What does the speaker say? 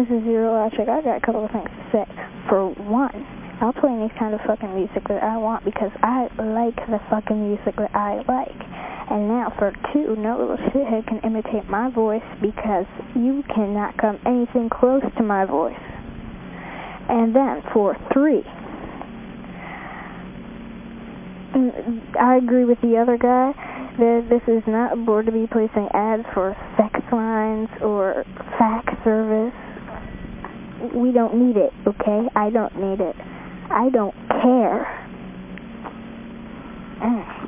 This is Zero Electric. I got a couple of things to say. For one, I'll play any kind of fucking music that I want because I like the fucking music that I like. And now for two, no little shithead can imitate my voice because you cannot come anything close to my voice. And then for three, I agree with the other guy that this is not a board to be placing ads for sex lines or fax service. We don't need it, okay? I don't need it. I don't care. Mm.